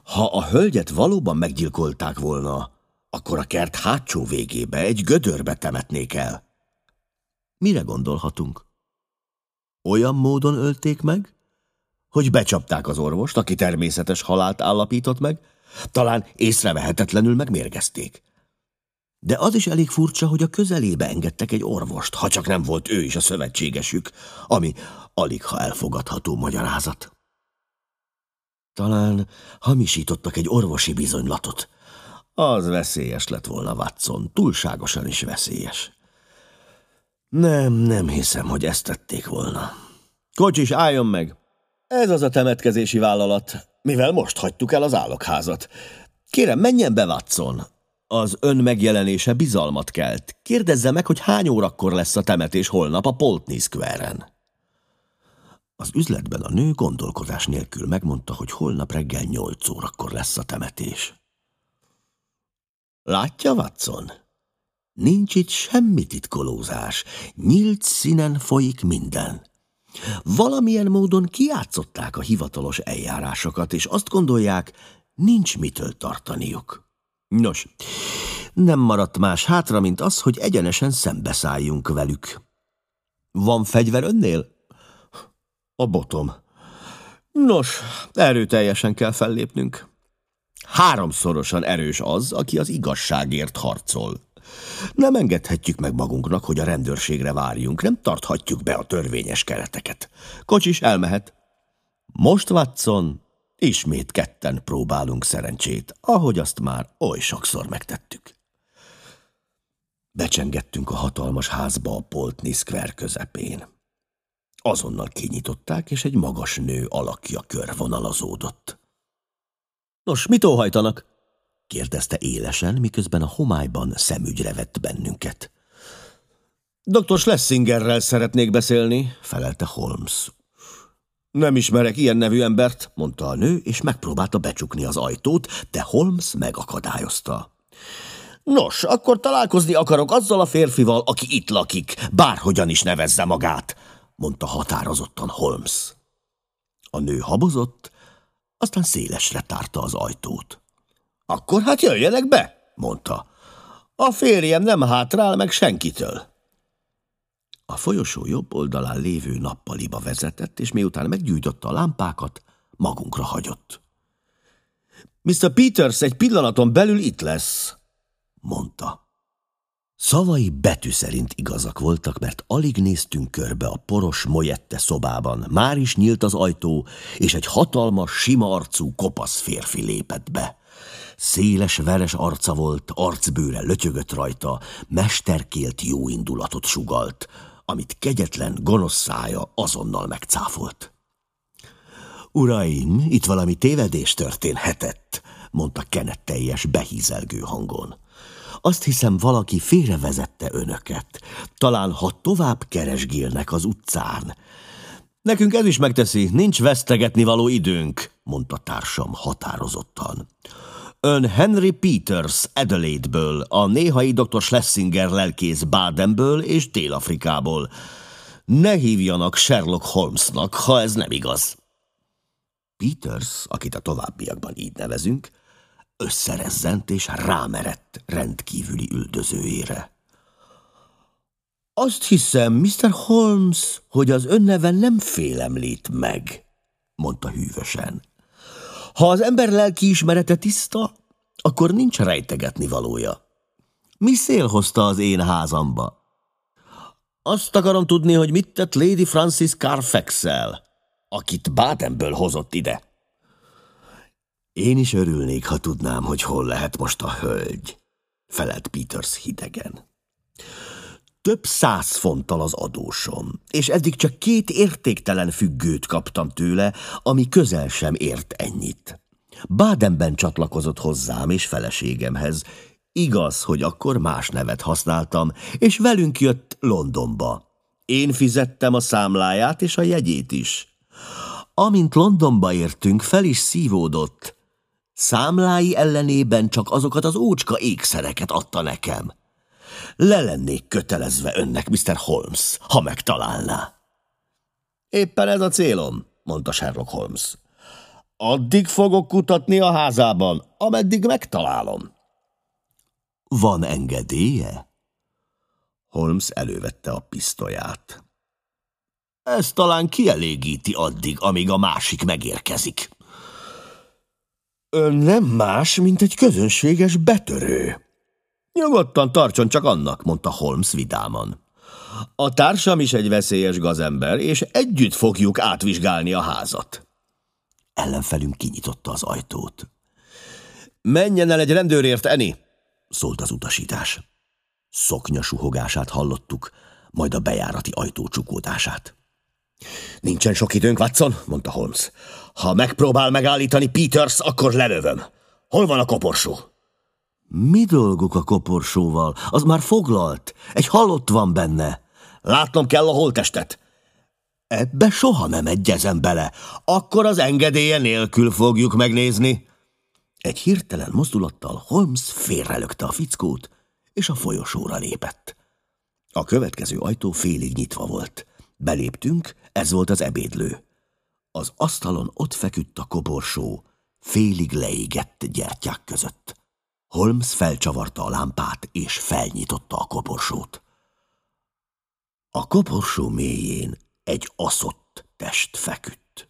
[SPEAKER 1] Ha a hölgyet valóban meggyilkolták volna, akkor a kert hátsó végébe egy gödörbe temetnék el. Mire gondolhatunk? Olyan módon ölték meg, hogy becsapták az orvost, aki természetes halált állapított meg, talán észrevehetetlenül megmérgezték. De az is elég furcsa, hogy a közelébe engedtek egy orvost, ha csak nem volt ő is a szövetségesük, ami alig ha elfogadható magyarázat. Talán hamisítottak egy orvosi bizonylatot. Az veszélyes lett volna, Watson, túlságosan is veszélyes. Nem, nem hiszem, hogy ezt tették volna.
[SPEAKER 2] Kocsis, álljon meg! Ez az a temetkezési vállalat, mivel most hagytuk el az állokházat. Kérem, menjen be, Watson! Az ön megjelenése bizalmat kelt. Kérdezze meg, hogy hány órakor lesz a temetés holnap a Poltney Square-en. Az üzletben a nő gondolkodás nélkül megmondta, hogy holnap reggel nyolc órakor lesz a temetés. Látja, Watson? Nincs itt semmi titkolózás. Nyílt színen folyik minden. Valamilyen módon kiátszották a hivatalos eljárásokat, és azt gondolják, nincs mitől tartaniuk. Nos, nem maradt más hátra, mint az, hogy egyenesen szembeszálljunk velük. Van fegyver önnél? A botom. Nos, erőteljesen kell fellépnünk. Háromszorosan erős az, aki az igazságért harcol. Nem engedhetjük meg magunknak, hogy a rendőrségre várjunk, nem tarthatjuk be a törvényes kereteket. Kocsis elmehet. Most, Watson, ismét ketten próbálunk szerencsét, ahogy azt már oly sokszor megtettük. Becsengettünk a hatalmas házba a Poltney Square közepén. Azonnal kinyitották, és egy magas nő alakja körvonalazódott. Nos, mit óhajtanak? kérdezte élesen, miközben a homályban szemügyre vett bennünket. Dr. Schlessingerrel szeretnék beszélni, felelte Holmes. Nem ismerek ilyen nevű embert, mondta a nő, és megpróbálta becsukni az ajtót, de Holmes megakadályozta. Nos, akkor találkozni akarok azzal a férfival, aki itt lakik, bárhogyan is nevezze magát, mondta határozottan Holmes. A nő habozott, aztán szélesre tárta az ajtót. Akkor hát jöjjenek be, mondta. A férjem nem hátrál meg senkitől. A folyosó jobb oldalán lévő nappaliba vezetett, és miután meggyújtotta a lámpákat, magunkra hagyott. Mr. Peters egy pillanaton belül itt lesz, mondta. Szavai betű szerint igazak voltak, mert alig néztünk körbe a poros mojette szobában. Már is nyílt az ajtó, és egy hatalmas, sima arcú, kopasz férfi lépett be. Széles, veres arca volt, arcbőre lötyögött rajta, mesterkélt jó indulatot sugalt, amit kegyetlen, gonosz szája azonnal megcáfolt. Uraim, itt valami tévedés történhetett, mondta kenetteljes, behízelgő hangon. Azt hiszem, valaki félrevezette önöket. Talán, ha tovább keresgélnek az utcán. Nekünk ez is megteszi, nincs vesztegetni való időnk, mondta társam határozottan. Ön Henry Peters Adelaide-ből, a néhai dr. Schlesinger lelkész Badenből és Dél-Afrikából. Ne hívjanak Sherlock Holmesnak, ha ez nem igaz. Peters, akit a továbbiakban így nevezünk, összerezzent és rámerett rendkívüli üldözőjére. Azt hiszem, Mr. Holmes, hogy az önneve nem félemlít meg, mondta hűvösen. Ha az ember lelki ismerete tiszta, akkor nincs rejtegetni valója. Mi szél hozta az én házamba? Azt akarom tudni, hogy mit tett Lady Francis carfax akit Badenből hozott ide. Én is örülnék, ha tudnám, hogy hol lehet most a hölgy, felelt Peters hidegen. Több száz fonttal az adósom, és eddig csak két értéktelen függőt kaptam tőle, ami közel sem ért ennyit. Bádenben csatlakozott hozzám és feleségemhez. Igaz, hogy akkor más nevet használtam, és velünk jött Londonba. Én fizettem a számláját és a jegyét is. Amint Londonba értünk, fel is szívódott. Számlái ellenében csak azokat az ócska ékszereket adta nekem. Le lennék kötelezve önnek, Mr. Holmes, ha megtalálná. Éppen ez a célom, mondta Sherlock Holmes. Addig fogok kutatni a házában, ameddig megtalálom. Van engedélye? Holmes elővette a pisztolyát. Ez talán kielégíti addig, amíg a másik megérkezik. Ön nem más, mint egy közönséges betörő. Nyugodtan tartson csak annak, mondta Holmes vidáman. A társam is egy veszélyes gazember, és együtt fogjuk átvizsgálni a házat. Ellenfelünk kinyitotta az ajtót. Menjen el egy rendőrért, Eni! szólt az utasítás. Szoknya suhogását hallottuk, majd a bejárati ajtó csukódását.
[SPEAKER 1] Nincsen sok időnk, Watson, mondta Holmes. Ha megpróbál megállítani Peters, akkor lelövöm. Hol van a koporsó?
[SPEAKER 2] Mi dolguk a koporsóval? Az már foglalt. Egy halott van benne.
[SPEAKER 1] Látnom kell a holtestet.
[SPEAKER 2] Ebbe soha nem egyezem bele. Akkor az engedélye nélkül fogjuk megnézni. Egy hirtelen mozdulattal Holmes félrelökte a fickót, és a folyosóra lépett. A következő ajtó félig nyitva volt. Beléptünk, ez volt az ebédlő. Az asztalon ott feküdt a koporsó, félig leégett gyertyák között. Holmes felcsavarta a lámpát, és felnyitotta a koporsót. A koporsó mélyén egy aszott test feküdt.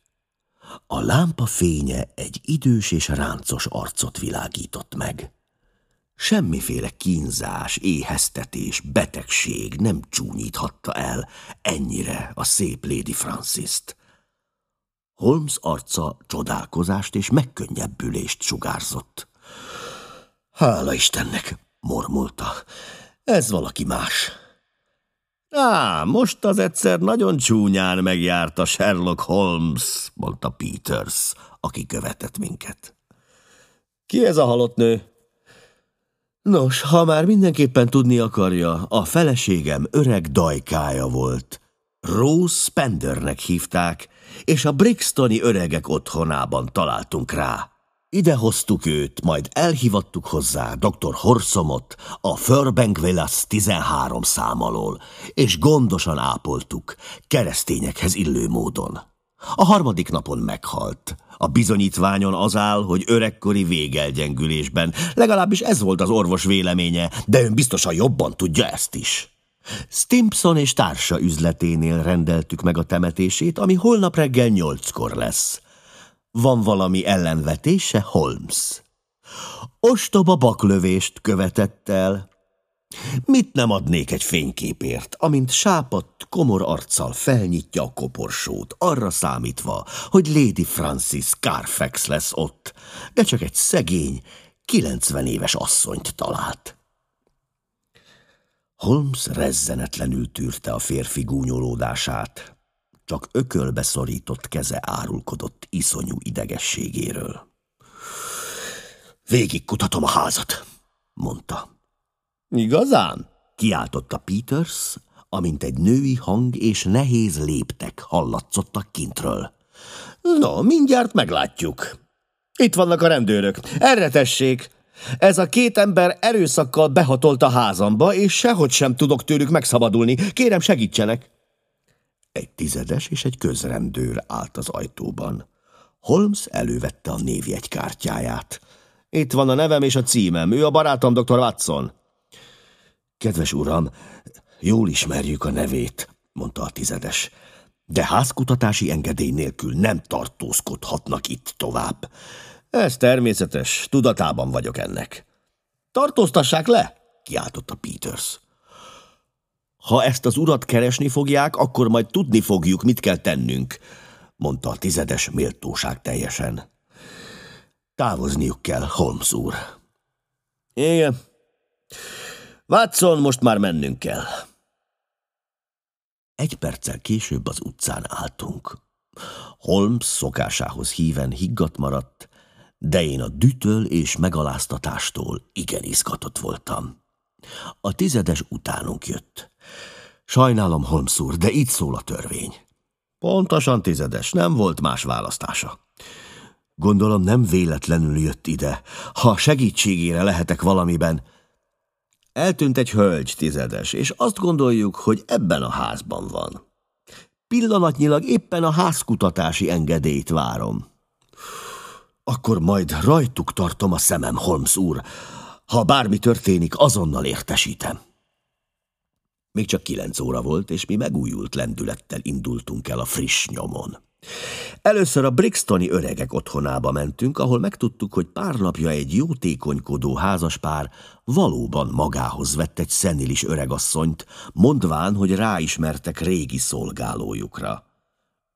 [SPEAKER 2] A lámpa fénye egy idős és ráncos arcot világított meg. Semmiféle kínzás, éheztetés, betegség nem csúnyíthatta el ennyire a szép Lady Francis-t. Holmes arca csodálkozást és megkönnyebbülést sugárzott. Hála Istennek, mormulta. Ez valaki más. Á, most az egyszer nagyon csúnyán megjárta Sherlock Holmes, mondta Peters, aki követett minket.
[SPEAKER 1] Ki ez a halott nő?
[SPEAKER 2] Nos, ha már mindenképpen tudni akarja, a feleségem öreg dajkája volt. Rose Spendernek hívták, és a Brixtoni öregek otthonában találtunk rá. Ide hoztuk őt, majd elhivattuk hozzá dr. Horsomot a Furbank Villas 13 számalól, és gondosan ápoltuk, keresztényekhez illő módon. A harmadik napon meghalt. A bizonyítványon az áll, hogy öregkori végelgyengülésben. Legalábbis ez volt az orvos véleménye, de ön biztosan jobban tudja ezt is. Stimpson és társa üzleténél rendeltük meg a temetését, ami holnap reggel nyolckor lesz. Van valami ellenvetése, Holmes? Ostoba baklövést követett el. Mit nem adnék egy fényképért, amint sápadt, komor arccal felnyitja a koporsót, arra számítva, hogy Lady Francis Carfax lesz ott, de csak egy szegény, kilencven éves asszonyt talált. Holmes rezzenetlenül tűrte a férfi gúnyolódását, csak ökölbe szorított keze árulkodott iszonyú idegességéről. Végig kutatom a házat, mondta.
[SPEAKER 1] Igazán?
[SPEAKER 2] Kiáltotta Peters, amint egy női hang és nehéz léptek hallatszottak kintről.
[SPEAKER 1] No, mindjárt meglátjuk. Itt vannak a rendőrök. Erre tessék! Ez a két ember erőszakkal behatolt a házamba, és sehogy sem tudok tőlük megszabadulni. Kérem, segítsenek!
[SPEAKER 2] Egy tizedes és egy közrendőr állt az ajtóban. Holmes elővette a névjegykártyáját.
[SPEAKER 1] Itt van a nevem és a címem. Ő a barátom, dr. Watson.
[SPEAKER 2] Kedves uram, jól ismerjük a nevét, mondta a tizedes, de házkutatási engedély nélkül nem tartózkodhatnak itt tovább.
[SPEAKER 1] Ez természetes, tudatában vagyok ennek. Tartóztassák le, kiáltotta Peters.
[SPEAKER 2] Ha ezt az urat keresni fogják, akkor majd tudni fogjuk, mit kell tennünk, mondta a tizedes méltóság teljesen. Távozniuk kell, Holmes úr.
[SPEAKER 1] Igen. Watson, most már mennünk kell.
[SPEAKER 2] Egy perccel később az utcán álltunk. Holmes szokásához híven higgadt maradt, de én a dütől és megaláztatástól igen izgatott voltam. A tizedes utánunk jött. Sajnálom, Holmes úr, de így szól a törvény.
[SPEAKER 1] Pontosan tizedes, nem volt más választása.
[SPEAKER 2] Gondolom nem véletlenül jött ide. Ha segítségére lehetek valamiben...
[SPEAKER 1] Eltűnt egy hölgy tizedes, és azt gondoljuk, hogy ebben a házban van. Pillanatnyilag éppen a házkutatási engedélyt várom.
[SPEAKER 2] Akkor majd rajtuk tartom a szemem, Holmes úr. Ha bármi történik, azonnal értesítem. Még csak kilenc óra volt, és mi megújult lendülettel indultunk el a friss nyomon. Először a Brixtoni öregek otthonába mentünk, ahol megtudtuk, hogy pár napja egy jótékonykodó házaspár valóban magához vett egy szenilis öregasszonyt, mondván, hogy ráismertek régi szolgálójukra.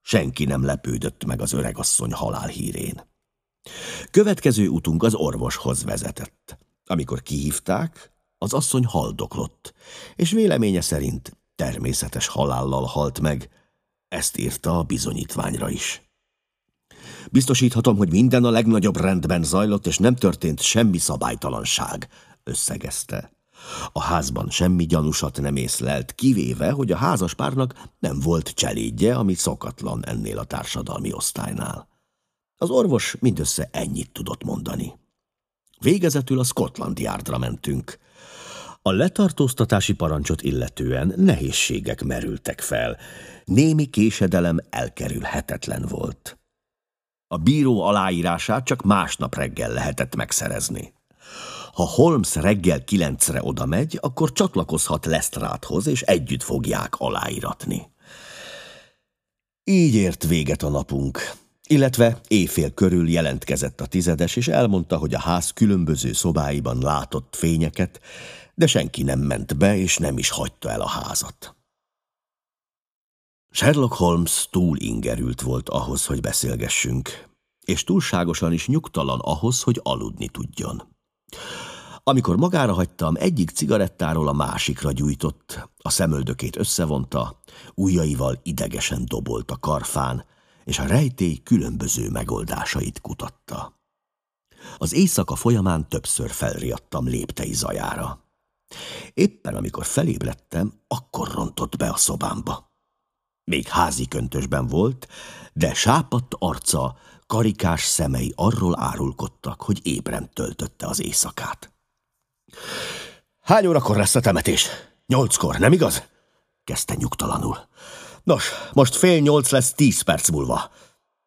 [SPEAKER 2] Senki nem lepődött meg az öregasszony halálhírén. Következő utunk az orvoshoz vezetett. Amikor kihívták, az asszony haldoklott, és véleménye szerint természetes halállal halt meg,
[SPEAKER 1] Ezt írta a bizonyítványra is. Biztosíthatom, hogy minden a legnagyobb rendben zajlott, és nem történt semmi szabálytalanság, összegezte. A házban semmi gyanúsat nem észlelt, kivéve, hogy a házas párnak nem volt cselédje, ami szokatlan ennél a társadalmi osztálynál. Az orvos mindössze ennyit tudott mondani. Végezetül a Scotland Yardra mentünk. A letartóztatási parancsot illetően nehézségek merültek fel. Némi késedelem elkerülhetetlen volt. A bíró aláírását csak másnap reggel lehetett megszerezni. Ha Holmes reggel kilencre oda megy, akkor csatlakozhat Lestrádhoz, és együtt fogják aláíratni. Így ért véget a napunk, illetve éjfél körül jelentkezett a tizedes, és elmondta, hogy a ház különböző szobáiban látott fényeket, de senki nem ment be, és nem is hagyta el a házat. Sherlock Holmes túl ingerült volt ahhoz, hogy beszélgessünk, és túlságosan is nyugtalan ahhoz, hogy aludni tudjon. Amikor magára hagytam, egyik cigarettáról a másikra gyújtott, a szemöldökét összevonta, ujjaival idegesen dobolt a karfán, és a rejtély különböző megoldásait kutatta. Az éjszaka folyamán többször felriadtam léptei zajára. Éppen amikor felébredtem, akkor rontott be a szobámba. Még házi köntösben volt, de sápadt arca, karikás szemei arról árulkodtak, hogy ébren töltötte az éjszakát. Hány órakor lesz a temetés? Nyolckor, nem igaz? Kezdte nyugtalanul. Nos, most fél nyolc lesz tíz perc múlva.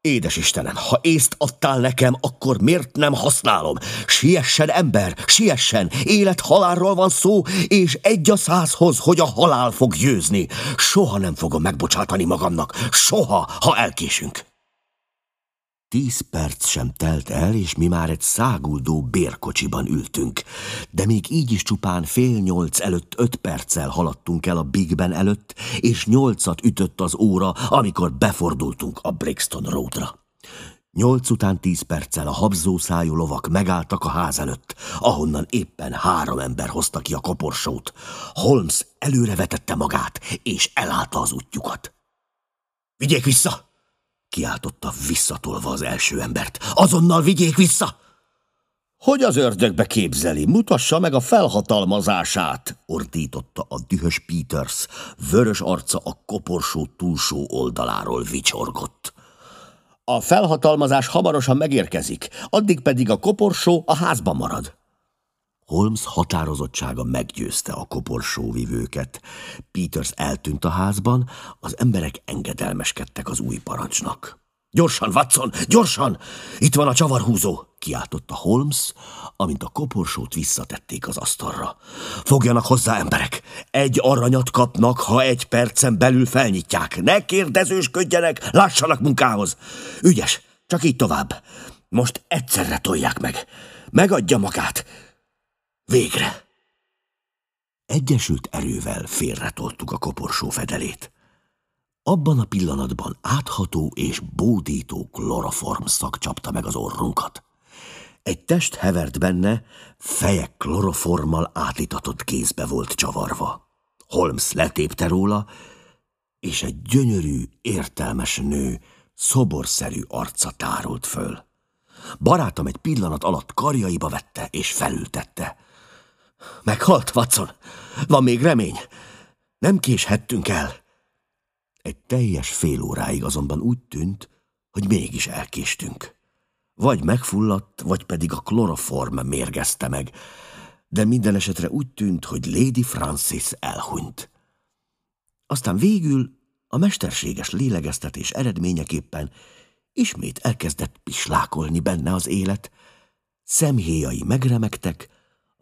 [SPEAKER 1] Édes Istenem, ha észt adtál nekem, akkor miért nem használom? Siessen, ember, siessen! Élet-halálról van szó, és egy a százhoz, hogy a halál fog győzni. Soha nem fogom megbocsátani magamnak, soha, ha elkésünk. Tíz perc sem telt el, és mi már egy száguldó bérkocsiban ültünk. De még így is csupán fél nyolc előtt öt perccel haladtunk el a Big Ben előtt, és nyolcat ütött az óra, amikor befordultunk a Brixton Roadra. Nyolc után tíz perccel a habzó szájú lovak megálltak a ház előtt, ahonnan éppen három ember hozta ki a koporsót. Holmes előrevetette magát, és elállta az útjukat. – Vigyék vissza! Kiáltotta visszatolva az első embert. Azonnal vigyék vissza! Hogy az ördögbe képzeli? Mutassa meg a felhatalmazását! ordította a dühös Peters. Vörös arca a koporsó túlsó oldaláról vicsorgott. A felhatalmazás hamarosan megérkezik, addig pedig a koporsó a házban marad. Holmes határozottsága meggyőzte a koporsóvivőket. Peters eltűnt a házban, az emberek engedelmeskedtek az új parancsnak. Gyorsan, Watson, gyorsan! Itt van a csavarhúzó! kiáltotta Holmes, amint a koporsót visszatették az asztalra. Fogjanak hozzá, emberek! Egy aranyat kapnak, ha egy percen belül felnyitják. Ne kérdezősködjenek, lássanak munkához! Ügyes, csak így tovább. Most egyszerre tolják meg. Megadja magát. Végre! Egyesült erővel félretoltuk a koporsó fedelét. Abban a pillanatban átható és bódító kloroform szak csapta meg az orrunkat. Egy test hevert benne, feje kloroformmal átítatott kézbe volt csavarva. Holmes letépte róla, és egy gyönyörű, értelmes nő szoborszerű arca tárult föl. Barátom egy pillanat alatt karjaiba vette és felültette. Meghalt, Watson? Van még remény? Nem késhettünk el. Egy teljes fél óráig azonban úgy tűnt, hogy mégis elkéstünk. Vagy megfulladt, vagy pedig a kloroform mérgezte meg, de minden esetre úgy tűnt, hogy Lady Francis elhunyt. Aztán végül a mesterséges lélegeztetés eredményeképpen ismét elkezdett pislákolni benne az élet, szemhéjai megremegtek,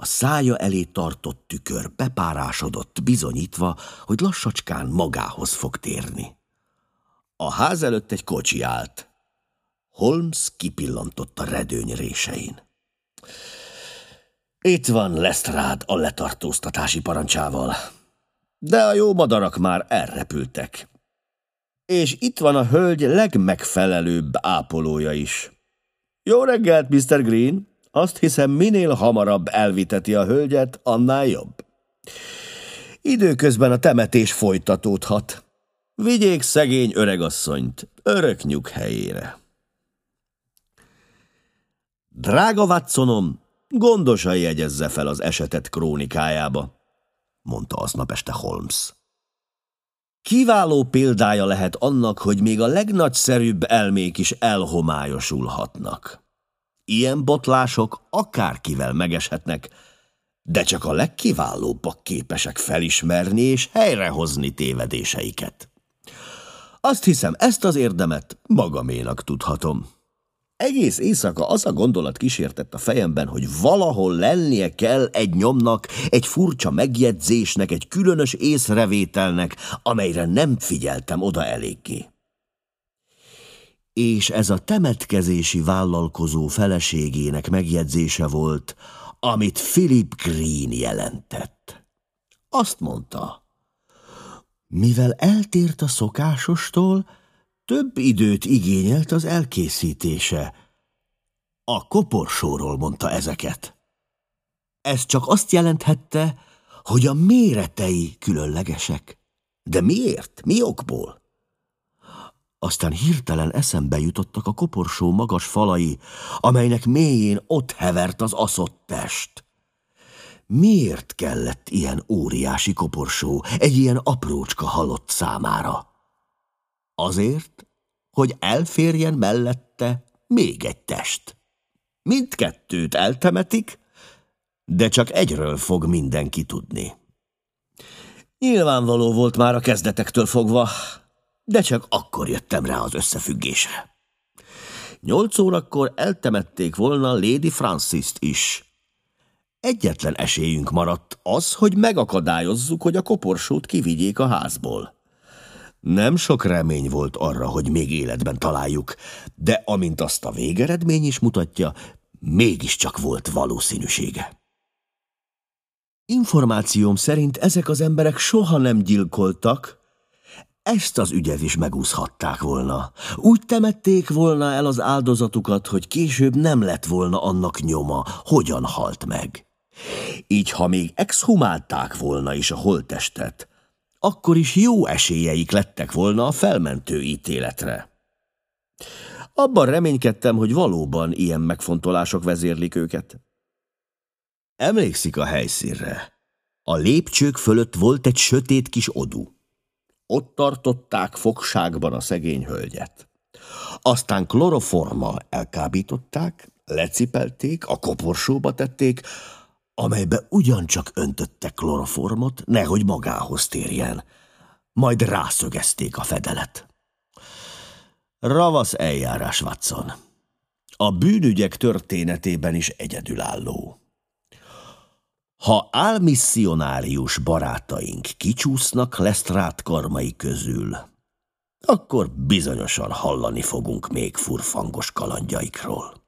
[SPEAKER 1] a szája elé tartott tükör bepárásodott, bizonyítva, hogy lassacskán magához fog térni. A ház előtt egy kocsi állt. Holmes kipillantott a redőny résein. Itt van Lestrade a letartóztatási parancsával, de a jó madarak már elrepültek. És itt van a hölgy legmegfelelőbb ápolója is. Jó reggelt, Mr. Green! Azt hiszem, minél hamarabb elviteti a hölgyet, annál jobb. Időközben a temetés folytatódhat.
[SPEAKER 2] Vigyék szegény öregasszonyt örök nyug helyére. Drága Watsonom, gondosan jegyezze fel az esetet krónikájába, mondta aznap este Holmes. Kiváló példája lehet annak, hogy még a legnagyszerűbb elmék is elhomályosulhatnak. Ilyen botlások akárkivel megeshetnek, de csak a legkiválóbbak képesek felismerni és helyrehozni tévedéseiket. Azt hiszem, ezt az érdemet magaménak tudhatom. Egész éjszaka az a gondolat kísértett a fejemben, hogy valahol lennie kell egy nyomnak, egy furcsa megjegyzésnek, egy különös észrevételnek, amelyre nem figyeltem oda eléggé. És ez a temetkezési vállalkozó feleségének megjegyzése volt, amit Philip Green jelentett. Azt mondta, mivel eltért a szokásostól, több időt igényelt az elkészítése. A koporsóról mondta ezeket. Ez csak azt jelenthette, hogy a méretei különlegesek. De miért? Mi okból? Aztán hirtelen eszembe jutottak a koporsó magas falai, amelynek mélyén ott hevert az aszott test. Miért kellett ilyen óriási koporsó egy ilyen aprócska halott számára? Azért, hogy elférjen mellette még egy test. Mindkettőt eltemetik, de csak egyről fog mindenki tudni. Nyilvánvaló volt már a kezdetektől fogva, de csak akkor jöttem rá az összefüggésre. Nyolc órakor eltemették volna Lady Francis-t is. Egyetlen esélyünk maradt az, hogy megakadályozzuk, hogy a koporsót kivigyék a házból. Nem sok remény volt arra, hogy még életben találjuk, de amint azt a végeredmény is mutatja, mégiscsak volt valószínűsége. Információm szerint ezek az emberek soha nem gyilkoltak, ezt az ügyet is megúszhatták volna. Úgy temették volna el az áldozatukat, hogy később nem lett volna annak nyoma, hogyan halt meg. Így, ha még exhumálták volna is a holttestet, akkor is jó esélyeik lettek volna a felmentő ítéletre. Abban reménykedtem, hogy valóban ilyen megfontolások vezérlik őket. Emlékszik a helyszínre. A lépcsők fölött volt egy sötét kis odú. Ott tartották fogságban a szegény hölgyet. Aztán kloroforma elkábították, lecipelték, a koporsóba tették, amelybe ugyancsak öntöttek kloroformot, nehogy magához térjen. Majd rászögezték a fedelet. Ravasz eljárás, Watson. A bűnügyek történetében is egyedülálló. Ha álmisszionárius barátaink kicsúsznak Lesztrát karmai közül, akkor bizonyosan hallani fogunk még furfangos kalandjaikról.